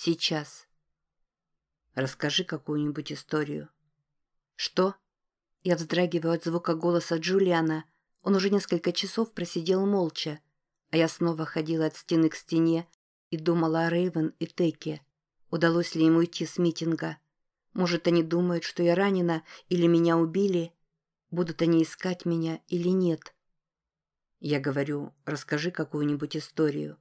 Сейчас. Расскажи какую-нибудь историю. Что? Я вздрагиваю от звука голоса Джулиана. Он уже несколько часов просидел молча, а я снова ходила от стены к стене и думала о Рейвен и Теке. Удалось ли ему уйти с митинга? Может, они думают, что я ранена или меня убили? Будут они искать меня или нет? Я говорю, расскажи какую-нибудь историю.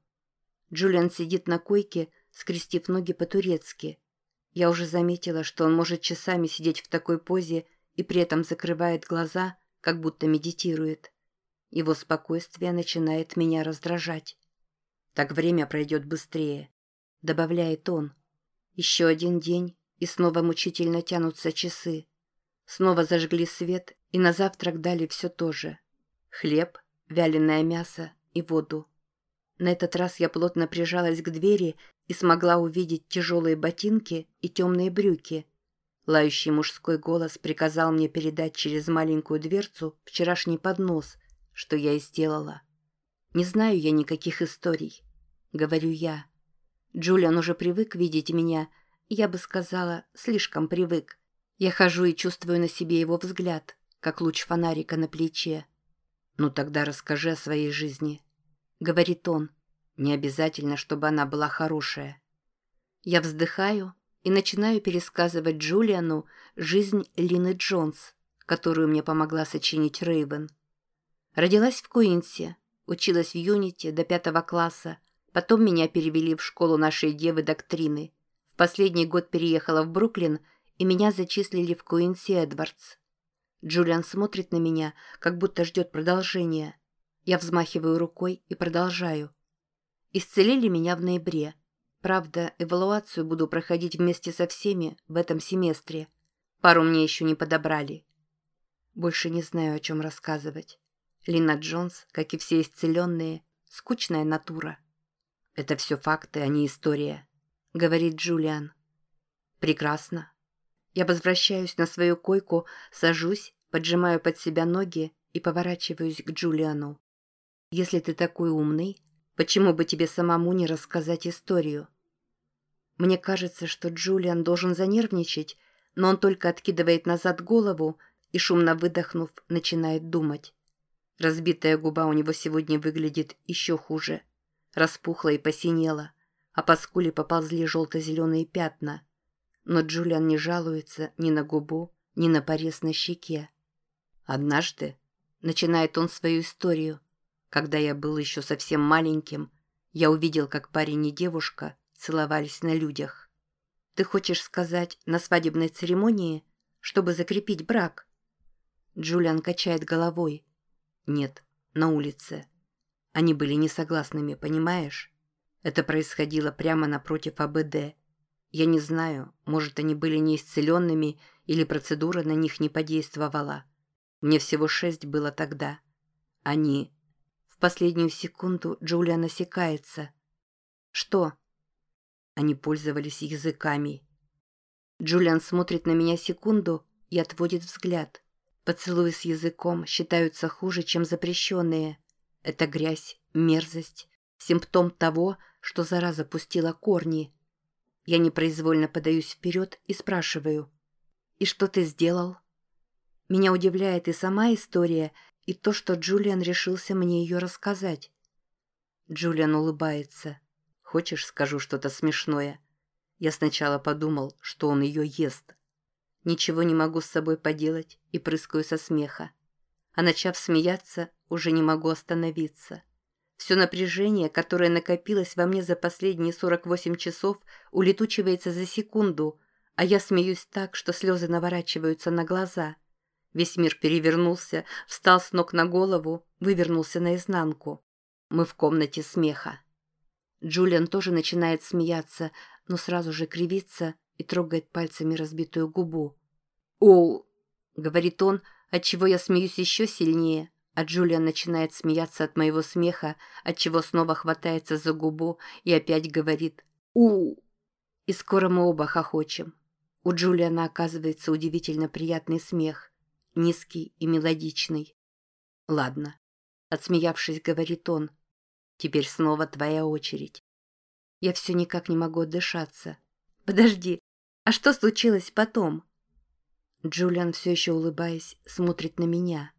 Джулиан сидит на койке, скрестив ноги по-турецки. Я уже заметила, что он может часами сидеть в такой позе и при этом закрывает глаза, как будто медитирует. Его спокойствие начинает меня раздражать. Так время пройдет быстрее, добавляет он. Еще один день, и снова мучительно тянутся часы. Снова зажгли свет, и на завтрак дали все то же. Хлеб, вяленое мясо и воду. На этот раз я плотно прижалась к двери и смогла увидеть тяжелые ботинки и темные брюки. Лающий мужской голос приказал мне передать через маленькую дверцу вчерашний поднос, что я и сделала. Не знаю я никаких историй, говорю я. Джулиан уже привык видеть меня, я бы сказала, слишком привык. Я хожу и чувствую на себе его взгляд, как луч фонарика на плече. «Ну тогда расскажи о своей жизни», — говорит он. «Не обязательно, чтобы она была хорошая». Я вздыхаю и начинаю пересказывать Джулиану жизнь Лины Джонс, которую мне помогла сочинить Рейвен. Родилась в Куинсе, училась в Юнити до пятого класса, потом меня перевели в школу нашей девы доктрины. В последний год переехала в Бруклин, и меня зачислили в Куинси Эдвардс. Джулиан смотрит на меня, как будто ждет продолжения. Я взмахиваю рукой и продолжаю. Исцелили меня в ноябре. Правда, эвалуацию буду проходить вместе со всеми в этом семестре. Пару мне еще не подобрали. Больше не знаю, о чем рассказывать. Лина Джонс, как и все исцеленные, скучная натура. «Это все факты, а не история», — говорит Джулиан. «Прекрасно. Я возвращаюсь на свою койку, сажусь, поджимаю под себя ноги и поворачиваюсь к Джулиану. «Если ты такой умный, почему бы тебе самому не рассказать историю?» Мне кажется, что Джулиан должен занервничать, но он только откидывает назад голову и, шумно выдохнув, начинает думать. Разбитая губа у него сегодня выглядит еще хуже. Распухла и посинела, а по скуле поползли желто-зеленые пятна но Джулиан не жалуется ни на губу, ни на порез на щеке. Однажды, начинает он свою историю, когда я был еще совсем маленьким, я увидел, как парень и девушка целовались на людях. Ты хочешь сказать, на свадебной церемонии, чтобы закрепить брак? Джулиан качает головой. Нет, на улице. Они были несогласными, понимаешь? Это происходило прямо напротив АБД. Я не знаю, может, они были неисцеленными или процедура на них не подействовала. Мне всего шесть было тогда. Они... В последнюю секунду Джулия насекается. Что? Они пользовались языками. Джулиан смотрит на меня секунду и отводит взгляд. Поцелуи с языком считаются хуже, чем запрещенные. Это грязь, мерзость, симптом того, что зараза пустила корни – я непроизвольно подаюсь вперед и спрашиваю. «И что ты сделал?» Меня удивляет и сама история, и то, что Джулиан решился мне ее рассказать. Джулиан улыбается. «Хочешь, скажу что-то смешное?» Я сначала подумал, что он ее ест. Ничего не могу с собой поделать и прыскаю со смеха. А начав смеяться, уже не могу остановиться. Все напряжение, которое накопилось во мне за последние 48 часов, улетучивается за секунду, а я смеюсь так, что слезы наворачиваются на глаза. Весь мир перевернулся, встал с ног на голову, вывернулся наизнанку. Мы в комнате смеха. Джулиан тоже начинает смеяться, но сразу же кривится и трогает пальцами разбитую губу. «О!» — говорит он, отчего я смеюсь еще сильнее, а Джулия начинает смеяться от моего смеха, отчего снова хватается за губу и опять говорит у И скоро мы оба хохочем. У Джулиана оказывается удивительно приятный смех, низкий и мелодичный. «Ладно», — отсмеявшись, говорит он, — «теперь снова твоя очередь». Я все никак не могу отдышаться. Подожди, а что случилось потом? Джулиан, все еще улыбаясь, смотрит на меня.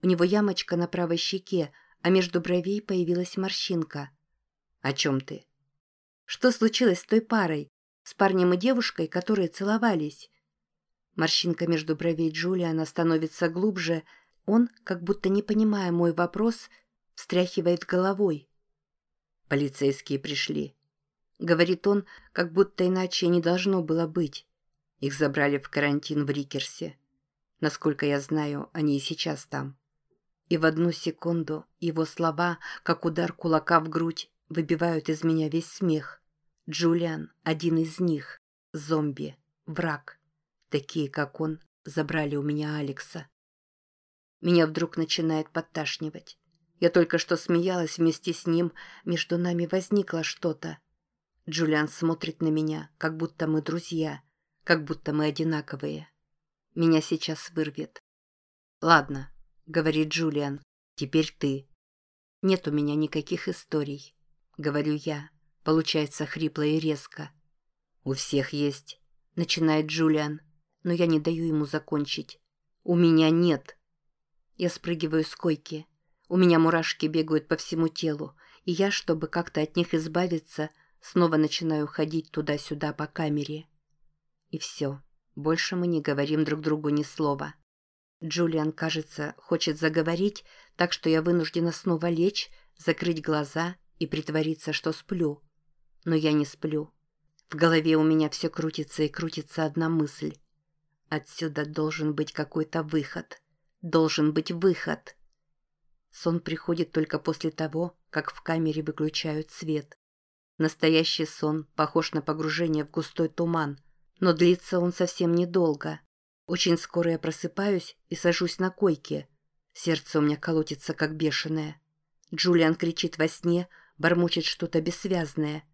У него ямочка на правой щеке, а между бровей появилась морщинка. «О чем ты?» «Что случилось с той парой? С парнем и девушкой, которые целовались?» Морщинка между бровей Джулиана становится глубже. Он, как будто не понимая мой вопрос, встряхивает головой. «Полицейские пришли», — говорит он, как будто иначе не должно было быть. Их забрали в карантин в Рикерсе. Насколько я знаю, они и сейчас там. И в одну секунду его слова, как удар кулака в грудь, выбивают из меня весь смех. Джулиан – один из них. Зомби. Враг. Такие, как он, забрали у меня Алекса. Меня вдруг начинает подташнивать. Я только что смеялась вместе с ним, между нами возникло что-то. Джулиан смотрит на меня, как будто мы друзья, как будто мы одинаковые. Меня сейчас вырвет. «Ладно», — говорит Джулиан, — «теперь ты». «Нет у меня никаких историй», — говорю я. Получается хрипло и резко. «У всех есть», — начинает Джулиан, но я не даю ему закончить. «У меня нет». Я спрыгиваю с койки. У меня мурашки бегают по всему телу, и я, чтобы как-то от них избавиться, снова начинаю ходить туда-сюда по камере. И все. Больше мы не говорим друг другу ни слова. Джулиан, кажется, хочет заговорить, так что я вынуждена снова лечь, закрыть глаза и притвориться, что сплю. Но я не сплю. В голове у меня все крутится и крутится одна мысль. Отсюда должен быть какой-то выход. Должен быть выход. Сон приходит только после того, как в камере выключают свет. Настоящий сон похож на погружение в густой туман – но длится он совсем недолго. Очень скоро я просыпаюсь и сажусь на койке. Сердце у меня колотится, как бешеное. Джулиан кричит во сне, бормочет что-то бессвязное.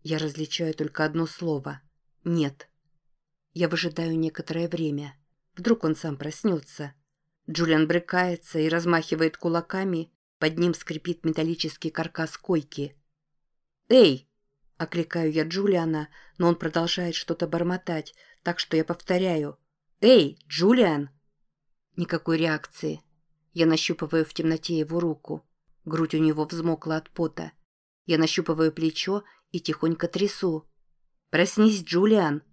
Я различаю только одно слово — «нет». Я выжидаю некоторое время. Вдруг он сам проснется. Джулиан брыкается и размахивает кулаками, под ним скрипит металлический каркас койки. «Эй!» Окликаю я Джулиана, но он продолжает что-то бормотать, так что я повторяю. «Эй, Джулиан!» Никакой реакции. Я нащупываю в темноте его руку. Грудь у него взмокла от пота. Я нащупываю плечо и тихонько трясу. «Проснись, Джулиан!»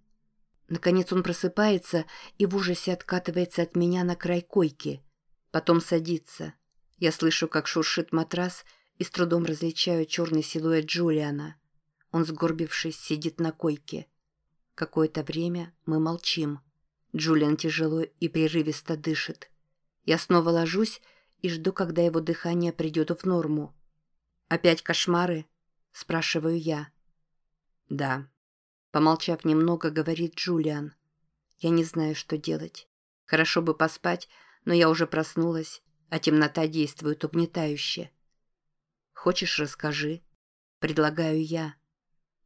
Наконец он просыпается и в ужасе откатывается от меня на край койки. Потом садится. Я слышу, как шуршит матрас и с трудом различаю черный силуэт Джулиана. Он, сгорбившись, сидит на койке. Какое-то время мы молчим. Джулиан тяжело и прерывисто дышит. Я снова ложусь и жду, когда его дыхание придет в норму. «Опять кошмары?» – спрашиваю я. «Да». Помолчав немного, говорит Джулиан. «Я не знаю, что делать. Хорошо бы поспать, но я уже проснулась, а темнота действует угнетающе. Хочешь, расскажи?» – предлагаю я.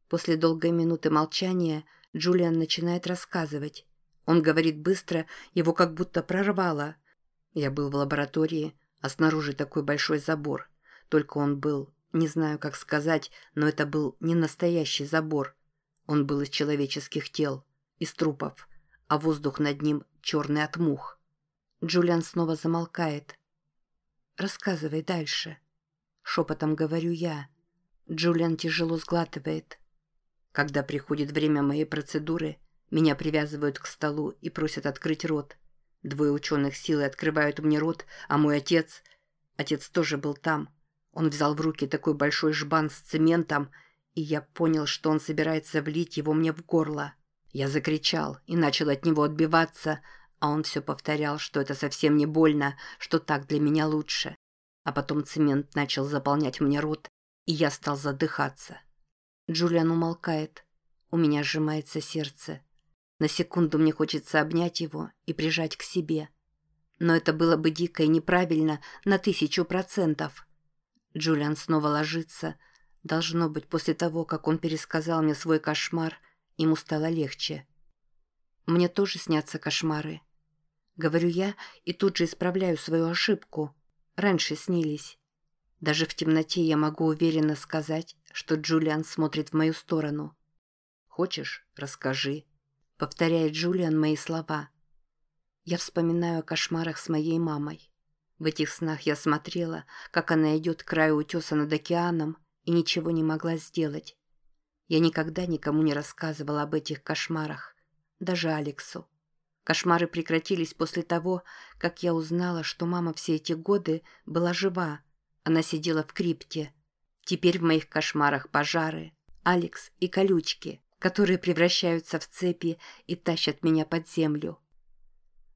После долгой минуты молчания Джулиан начинает рассказывать. Он говорит быстро, его как будто прорвало. Я был в лаборатории, а снаружи такой большой забор. Только он был, не знаю, как сказать, но это был не настоящий забор. Он был из человеческих тел, из трупов, а воздух над ним черный от мух. Джулиан снова замолкает. «Рассказывай дальше», — шепотом говорю я. Джулиан тяжело сглатывает. Когда приходит время моей процедуры, меня привязывают к столу и просят открыть рот. Двое ученых силы открывают мне рот, а мой отец... Отец тоже был там. Он взял в руки такой большой жбан с цементом, и я понял, что он собирается влить его мне в горло. Я закричал и начал от него отбиваться, а он все повторял, что это совсем не больно, что так для меня лучше. А потом цемент начал заполнять мне рот, и я стал задыхаться. Джулиан умолкает. У меня сжимается сердце. На секунду мне хочется обнять его и прижать к себе. Но это было бы дико и неправильно на тысячу процентов. Джулиан снова ложится. Должно быть, после того, как он пересказал мне свой кошмар, ему стало легче. Мне тоже снятся кошмары. Говорю я и тут же исправляю свою ошибку. Раньше снились. Даже в темноте я могу уверенно сказать, что Джулиан смотрит в мою сторону. «Хочешь, расскажи», — повторяет Джулиан мои слова. Я вспоминаю о кошмарах с моей мамой. В этих снах я смотрела, как она идет к краю утеса над океаном и ничего не могла сделать. Я никогда никому не рассказывала об этих кошмарах, даже Алексу. Кошмары прекратились после того, как я узнала, что мама все эти годы была жива. Она сидела в крипте. Теперь в моих кошмарах пожары, Алекс и колючки, которые превращаются в цепи и тащат меня под землю.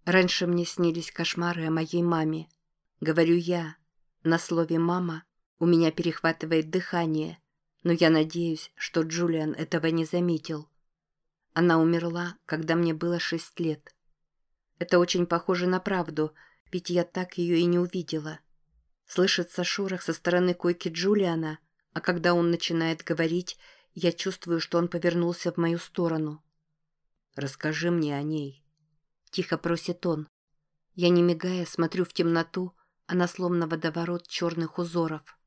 Раньше мне снились кошмары о моей маме. Говорю я. На слове «мама» у меня перехватывает дыхание, но я надеюсь, что Джулиан этого не заметил. Она умерла, когда мне было шесть лет. Это очень похоже на правду, ведь я так ее и не увидела. Слышится шорох со стороны койки Джулиана, а когда он начинает говорить, я чувствую, что он повернулся в мою сторону. «Расскажи мне о ней», — тихо просит он. Я, не мигая, смотрю в темноту, она словно водоворот черных узоров.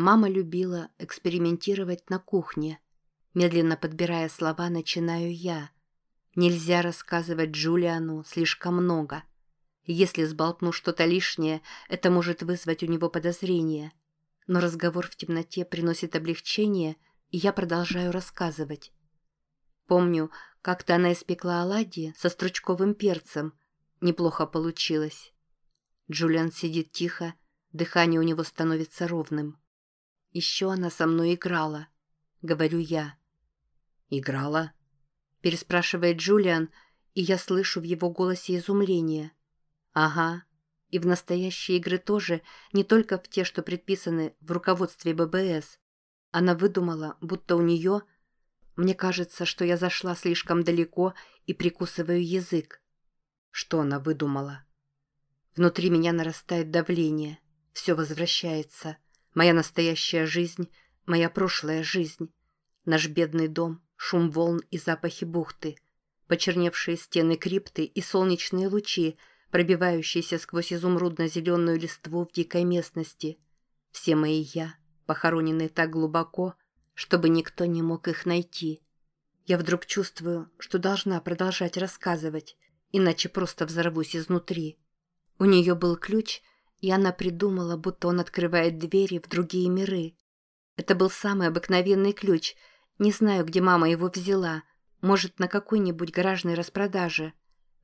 Мама любила экспериментировать на кухне. Медленно подбирая слова, начинаю я. Нельзя рассказывать Джулиану слишком много. Если сболтну что-то лишнее, это может вызвать у него подозрения. Но разговор в темноте приносит облегчение, и я продолжаю рассказывать. Помню, как-то она испекла оладьи со стручковым перцем. Неплохо получилось. Джулиан сидит тихо, дыхание у него становится ровным. «Еще она со мной играла», — говорю я. «Играла?» — переспрашивает Джулиан, и я слышу в его голосе изумление. «Ага. И в настоящие игры тоже, не только в те, что предписаны в руководстве ББС. Она выдумала, будто у нее... Мне кажется, что я зашла слишком далеко и прикусываю язык. Что она выдумала?» Внутри меня нарастает давление. Все возвращается. Моя настоящая жизнь, моя прошлая жизнь. Наш бедный дом, шум волн и запахи бухты. Почерневшие стены крипты и солнечные лучи, пробивающиеся сквозь изумрудно-зеленую листву в дикой местности. Все мои «я», похороненные так глубоко, чтобы никто не мог их найти. Я вдруг чувствую, что должна продолжать рассказывать, иначе просто взорвусь изнутри. У нее был ключ, и она придумала, будто он открывает двери в другие миры. Это был самый обыкновенный ключ. Не знаю, где мама его взяла. Может, на какой-нибудь гаражной распродаже.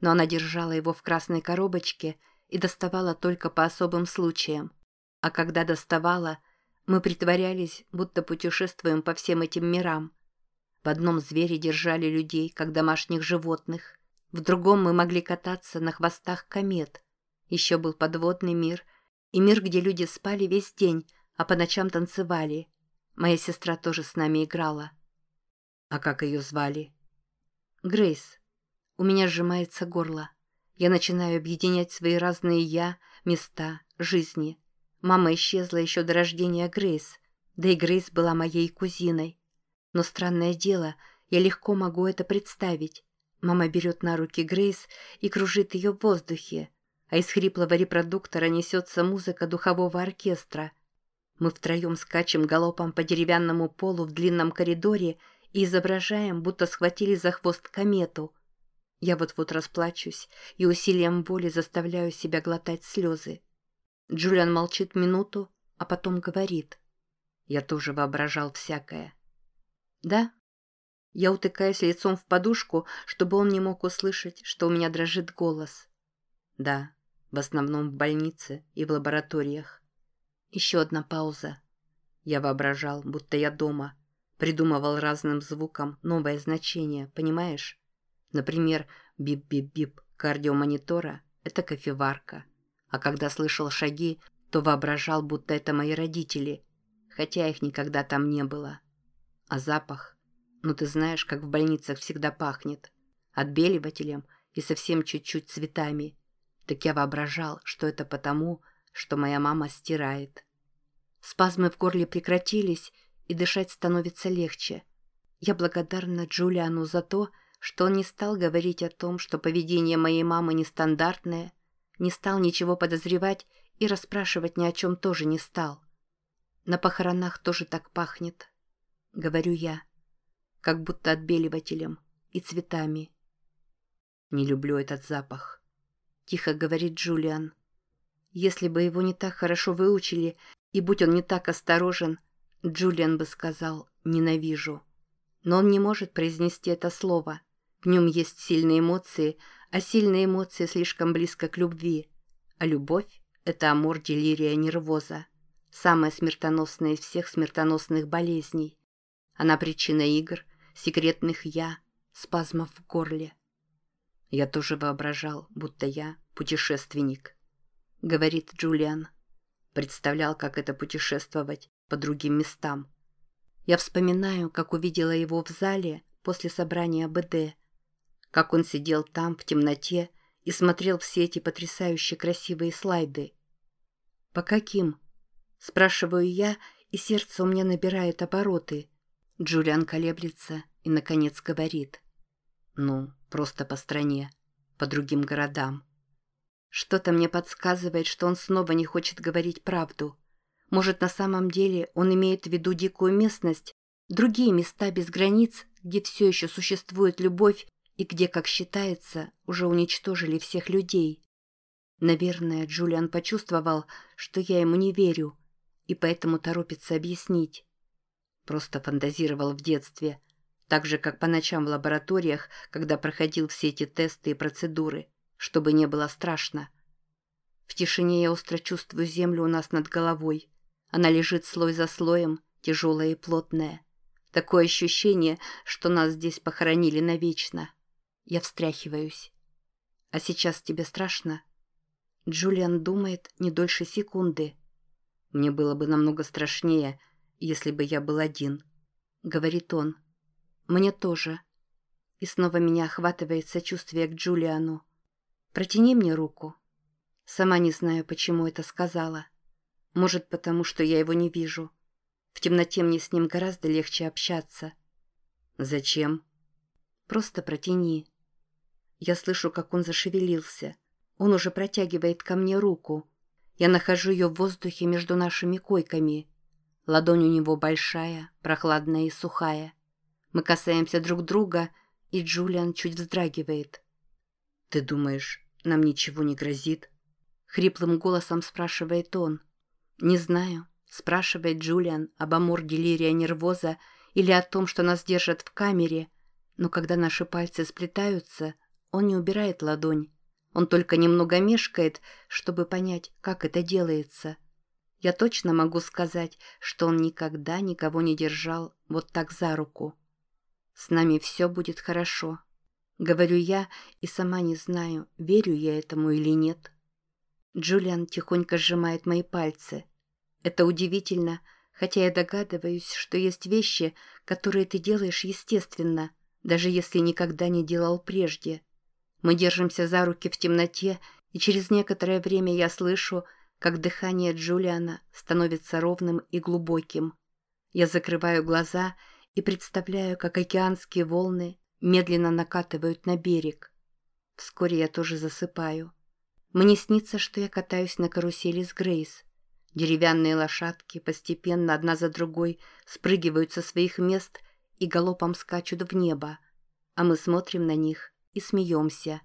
Но она держала его в красной коробочке и доставала только по особым случаям. А когда доставала, мы притворялись, будто путешествуем по всем этим мирам. В одном звере держали людей, как домашних животных. В другом мы могли кататься на хвостах комет – еще был подводный мир и мир, где люди спали весь день, а по ночам танцевали. Моя сестра тоже с нами играла. А как ее звали? Грейс. У меня сжимается горло. Я начинаю объединять свои разные «я», места, жизни. Мама исчезла еще до рождения Грейс, да и Грейс была моей кузиной. Но странное дело, я легко могу это представить. Мама берет на руки Грейс и кружит ее в воздухе, а из хриплого репродуктора несется музыка духового оркестра. Мы втроем скачем галопом по деревянному полу в длинном коридоре и изображаем, будто схватили за хвост комету. Я вот-вот расплачусь и усилием воли заставляю себя глотать слезы. Джулиан молчит минуту, а потом говорит. Я тоже воображал всякое. Да? Я утыкаюсь лицом в подушку, чтобы он не мог услышать, что у меня дрожит голос. Да, в основном в больнице и в лабораториях. Еще одна пауза. Я воображал, будто я дома. Придумывал разным звукам новое значение, понимаешь? Например, бип-бип-бип кардиомонитора – это кофеварка. А когда слышал шаги, то воображал, будто это мои родители, хотя их никогда там не было. А запах? Ну ты знаешь, как в больницах всегда пахнет. Отбеливателем и совсем чуть-чуть цветами – так я воображал, что это потому, что моя мама стирает. Спазмы в горле прекратились, и дышать становится легче. Я благодарна Джулиану за то, что он не стал говорить о том, что поведение моей мамы нестандартное, не стал ничего подозревать и расспрашивать ни о чем тоже не стал. На похоронах тоже так пахнет, говорю я, как будто отбеливателем и цветами. Не люблю этот запах, тихо говорит Джулиан. Если бы его не так хорошо выучили, и будь он не так осторожен, Джулиан бы сказал «ненавижу». Но он не может произнести это слово. В нем есть сильные эмоции, а сильные эмоции слишком близко к любви. А любовь – это амор, делирия, нервоза. Самая смертоносная из всех смертоносных болезней. Она причина игр, секретных «я», спазмов в горле. Я тоже воображал, будто я путешественник. Говорит Джулиан. Представлял, как это путешествовать по другим местам. Я вспоминаю, как увидела его в зале после собрания БД, как он сидел там в темноте и смотрел все эти потрясающе красивые слайды. «По каким?» – спрашиваю я, и сердце у меня набирает обороты. Джулиан колеблется и, наконец, говорит. «Ну, просто по стране, по другим городам». Что-то мне подсказывает, что он снова не хочет говорить правду – может, на самом деле он имеет в виду дикую местность, другие места без границ, где все еще существует любовь и где, как считается, уже уничтожили всех людей. Наверное, Джулиан почувствовал, что я ему не верю, и поэтому торопится объяснить. Просто фантазировал в детстве, так же, как по ночам в лабораториях, когда проходил все эти тесты и процедуры, чтобы не было страшно. В тишине я остро чувствую землю у нас над головой – она лежит слой за слоем, тяжелая и плотная. Такое ощущение, что нас здесь похоронили навечно. Я встряхиваюсь. А сейчас тебе страшно? Джулиан думает не дольше секунды. Мне было бы намного страшнее, если бы я был один. Говорит он. Мне тоже. И снова меня охватывает сочувствие к Джулиану. Протяни мне руку. Сама не знаю, почему это сказала. Может, потому что я его не вижу. В темноте мне с ним гораздо легче общаться. Зачем? Просто протяни. Я слышу, как он зашевелился. Он уже протягивает ко мне руку. Я нахожу ее в воздухе между нашими койками. Ладонь у него большая, прохладная и сухая. Мы касаемся друг друга, и Джулиан чуть вздрагивает. «Ты думаешь, нам ничего не грозит?» Хриплым голосом спрашивает он. «Не знаю», — спрашивает Джулиан об амор делирия нервоза или о том, что нас держат в камере, но когда наши пальцы сплетаются, он не убирает ладонь. Он только немного мешкает, чтобы понять, как это делается. Я точно могу сказать, что он никогда никого не держал вот так за руку. С нами все будет хорошо. Говорю я и сама не знаю, верю я этому или нет. Джулиан тихонько сжимает мои пальцы. Это удивительно, хотя я догадываюсь, что есть вещи, которые ты делаешь естественно, даже если никогда не делал прежде. Мы держимся за руки в темноте, и через некоторое время я слышу, как дыхание Джулиана становится ровным и глубоким. Я закрываю глаза и представляю, как океанские волны медленно накатывают на берег. Вскоре я тоже засыпаю. Мне снится, что я катаюсь на карусели с Грейс. Деревянные лошадки постепенно одна за другой спрыгивают со своих мест и галопом скачут в небо, а мы смотрим на них и смеемся.